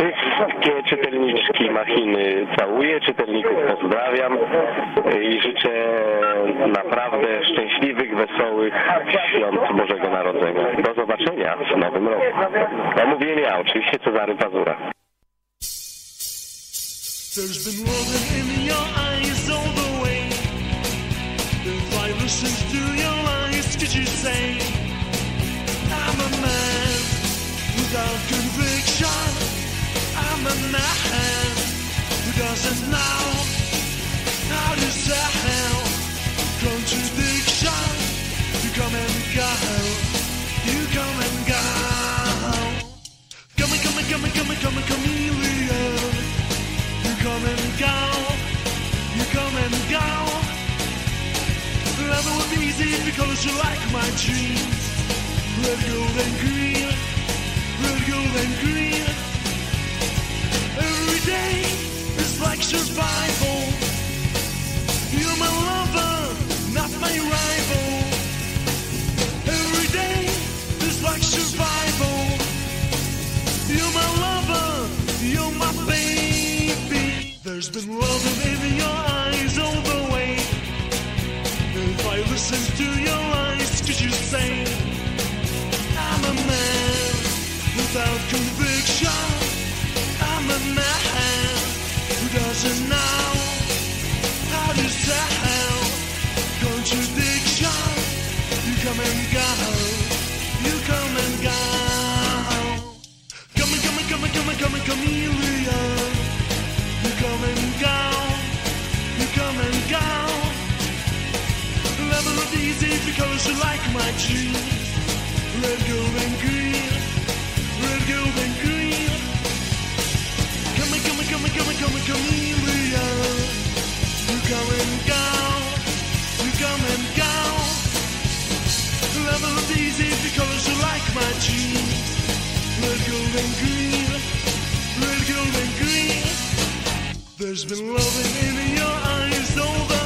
Wszystkie czytelniczki machiny całuję, czytelników pozdrawiam i życzę naprawdę szczęśliwych, wesołych świąt Bożego Narodzenia. Do zobaczenia w nowym roku. No mówię ja, oczywiście Cezary Pazura. There's been in your eyes all the way. Listen to your you say I'm a man without conviction? A man who doesn't know how to sell contradiction. You come and go, you come and go. Come and come and come and come and come and chameleon. You come and go, you come and go. Love would be easy because you like my dreams. Red, gold, and green, like survival. You're my lover, not my rival. Every day is like survival. You're my lover, you're my baby. There's been love in your eyes all because you like my jeans. Red, gold, and green. There's been loving in your eyes, though.